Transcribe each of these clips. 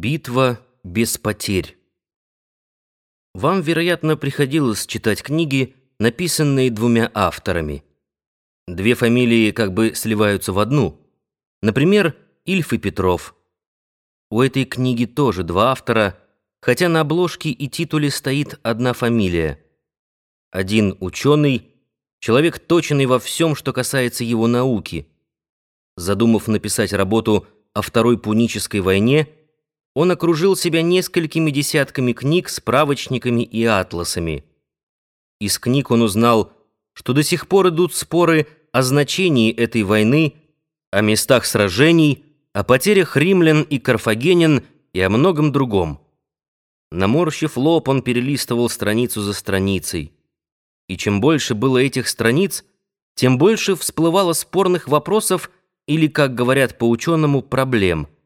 Битва без потерь. Вам, вероятно, приходилось читать книги, написанные двумя авторами. Две фамилии как бы сливаются в одну. Например, Ильф и Петров. У этой книги тоже два автора, хотя на обложке и титуле стоит одна фамилия. Один ученый, человек точный во всем, что касается его науки. Задумав написать работу о Второй Пунической войне, он окружил себя несколькими десятками книг, справочниками и атласами. Из книг он узнал, что до сих пор идут споры о значении этой войны, о местах сражений, о потерях римлян и карфагенян и о многом другом. Наморщив лоб, он перелистывал страницу за страницей. И чем больше было этих страниц, тем больше всплывало спорных вопросов или, как говорят по ученому, проблем –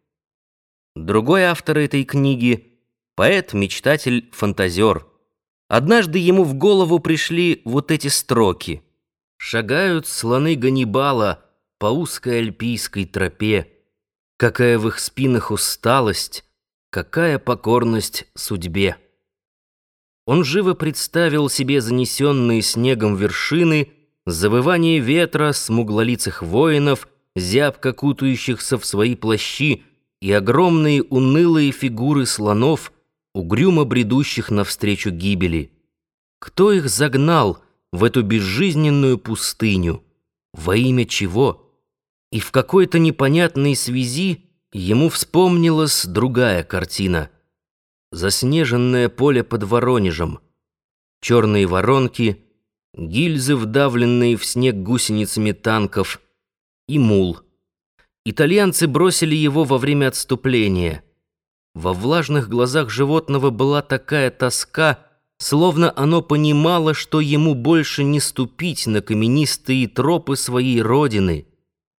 Другой автор этой книги — поэт, мечтатель, фантазер. Однажды ему в голову пришли вот эти строки. «Шагают слоны Ганнибала по узкой альпийской тропе. Какая в их спинах усталость, какая покорность судьбе». Он живо представил себе занесенные снегом вершины, завывание ветра, смуглолицых воинов, зябко кутающихся в свои плащи, и огромные унылые фигуры слонов, угрюмо бредущих навстречу гибели. Кто их загнал в эту безжизненную пустыню? Во имя чего? И в какой-то непонятной связи ему вспомнилась другая картина. Заснеженное поле под Воронежем, черные воронки, гильзы, вдавленные в снег гусеницами танков, и мул — Итальянцы бросили его во время отступления. Во влажных глазах животного была такая тоска, словно оно понимало, что ему больше не ступить на каменистые тропы своей родины,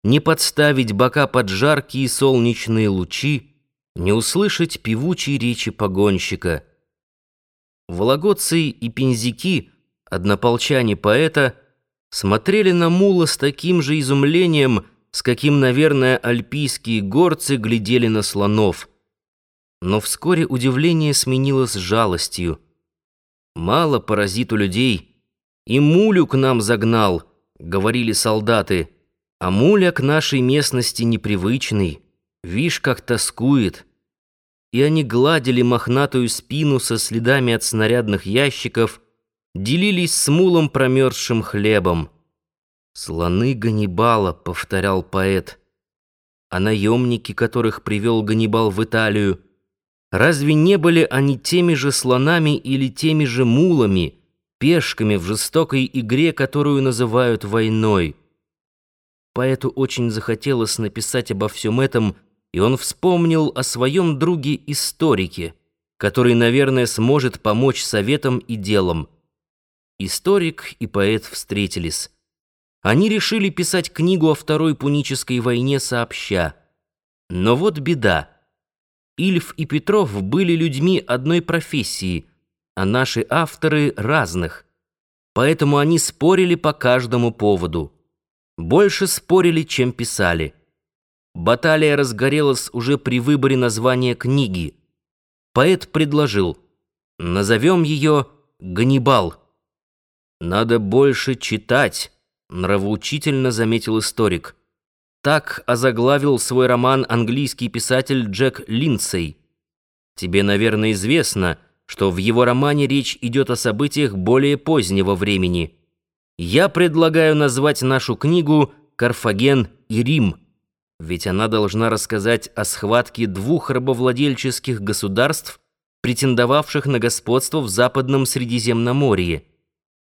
не подставить бока под жаркие солнечные лучи, не услышать певучей речи погонщика. Вологодцы и пензяки, однополчане поэта, смотрели на мула с таким же изумлением, с каким, наверное, альпийские горцы глядели на слонов. Но вскоре удивление сменилось жалостью. «Мало паразиту людей. И мулю к нам загнал», — говорили солдаты. «А муля к нашей местности непривычный. Вишь, как тоскует». И они гладили мохнатую спину со следами от снарядных ящиков, делились с мулом промерзшим хлебом. «Слоны Ганнибала», — повторял поэт. А наемники, которых привел Ганнибал в Италию, разве не были они теми же слонами или теми же мулами, пешками в жестокой игре, которую называют войной? Поэту очень захотелось написать обо всем этом, и он вспомнил о своем друге-историке, который, наверное, сможет помочь советам и делам. Историк и поэт встретились. Они решили писать книгу о Второй Пунической войне сообща. Но вот беда. Ильф и Петров были людьми одной профессии, а наши авторы разных. Поэтому они спорили по каждому поводу. Больше спорили, чем писали. Баталия разгорелась уже при выборе названия книги. Поэт предложил «Назовем ее «Ганнибал». «Надо больше читать», нравоучительно заметил историк. Так озаглавил свой роман английский писатель Джек Линдсей. Тебе, наверное, известно, что в его романе речь идет о событиях более позднего времени. Я предлагаю назвать нашу книгу «Карфаген и Рим», ведь она должна рассказать о схватке двух рабовладельческих государств, претендовавших на господство в Западном Средиземноморье.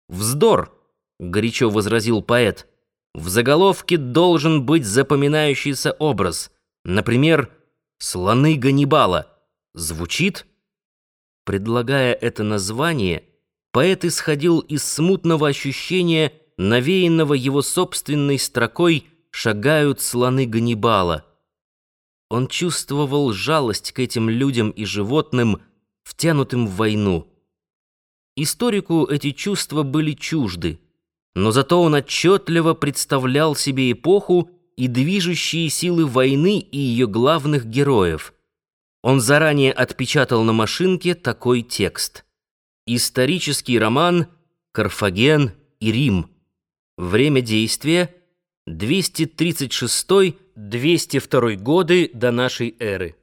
Вздор! — горячо возразил поэт. «В заголовке должен быть запоминающийся образ. Например, «Слоны Ганнибала». Звучит? Предлагая это название, поэт исходил из смутного ощущения, навеянного его собственной строкой «Шагают слоны Ганнибала». Он чувствовал жалость к этим людям и животным, втянутым в войну. Историку эти чувства были чужды но зато он отчетливо представлял себе эпоху и движущие силы войны и ее главных героев. он заранее отпечатал на машинке такой текст. Исторический роман «Карфаген и Рим». Время действия 236-202 годы до нашей эры.